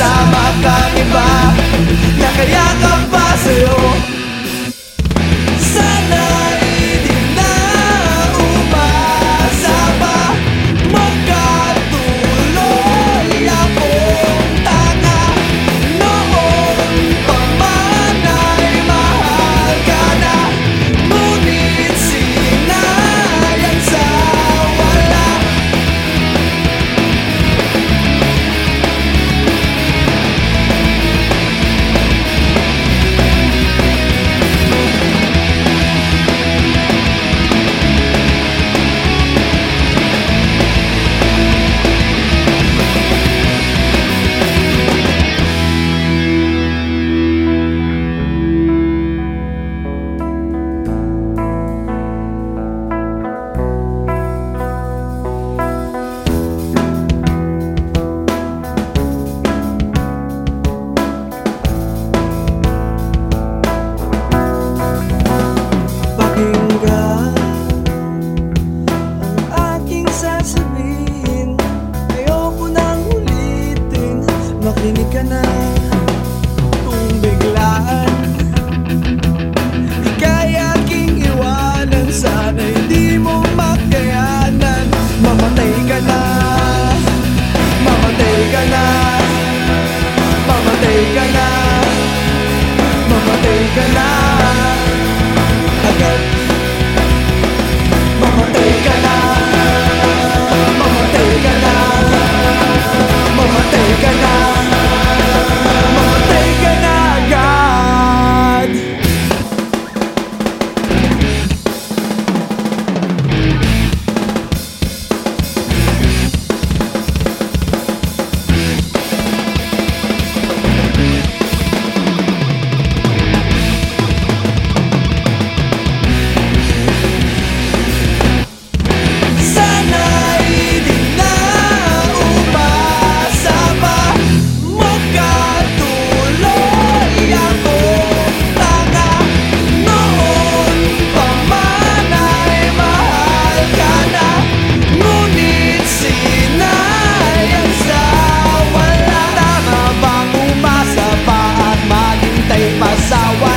I'm a. Marinicanal. I